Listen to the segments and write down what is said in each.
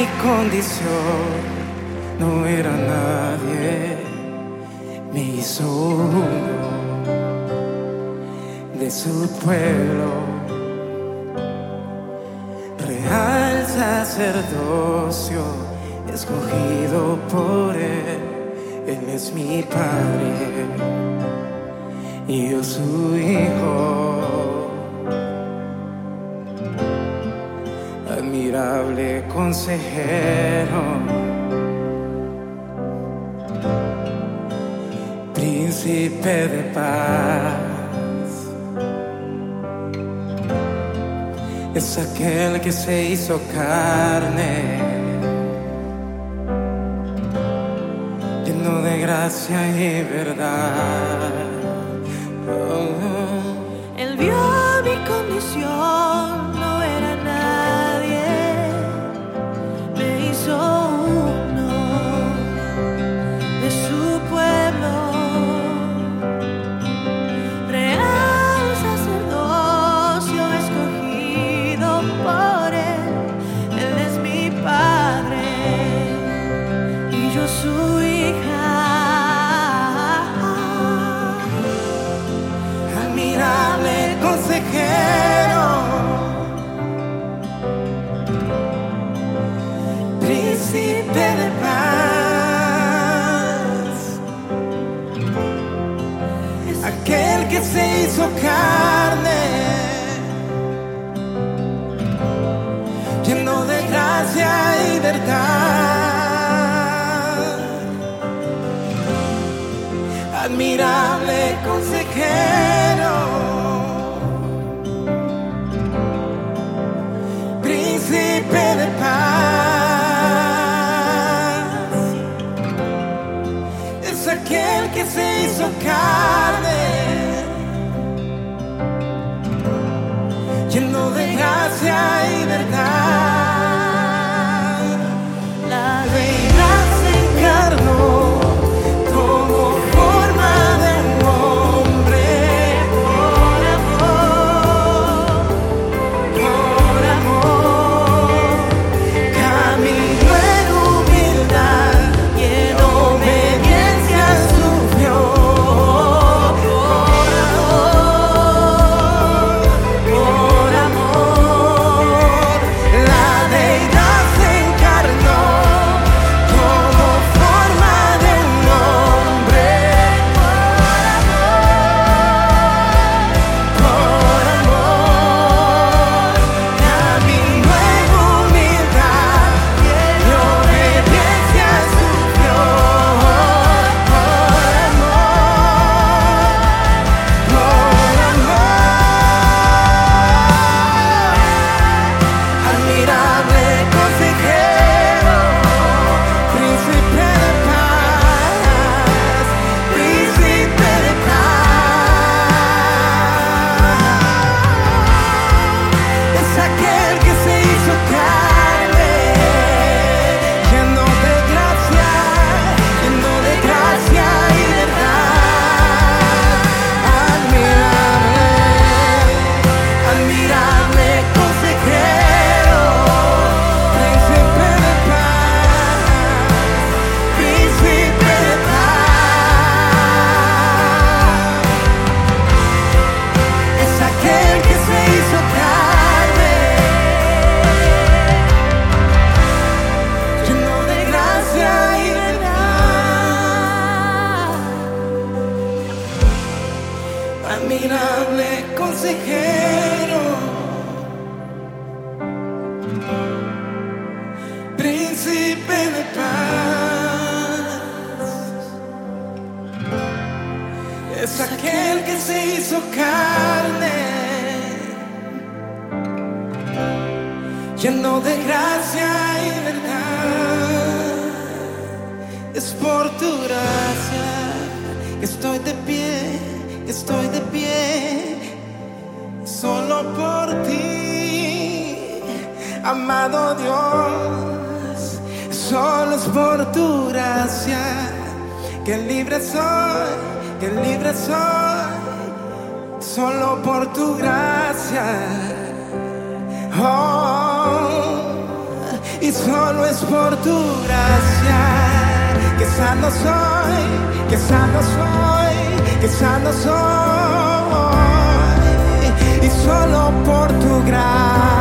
mi condición. No era nadie, me hizo uno de su pueblo, real sacerdocio, escogido por él, él es mi padre y yo su hijo. Admirable consejero, príncipe de paz. Es aquel que se hizo carne, lleno de gracia y verdad. Oh. Él vio mi condición, hizo carne, lleno de gracia y verdad. Admirable admirable consejero, príncipe de paz. Es aquel que se hizo carne, lleno de gracia y verdad. Es por tu gracia que estoy de pie, Estoy de pie solo por ti, amado Dios. Solo es por tu gracia que libre soy, que libre soy. Solo por tu gracia. Oh, y solo es por tu gracia que sano soy, que sano soy que sano soy y solo por tu gracia.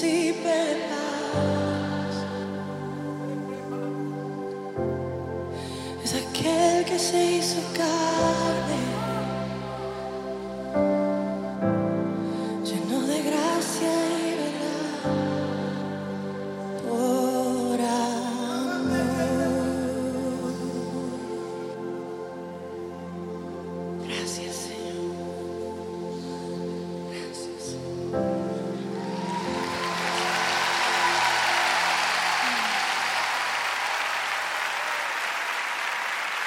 príncipe de paz. Es aquel que se hizo carne.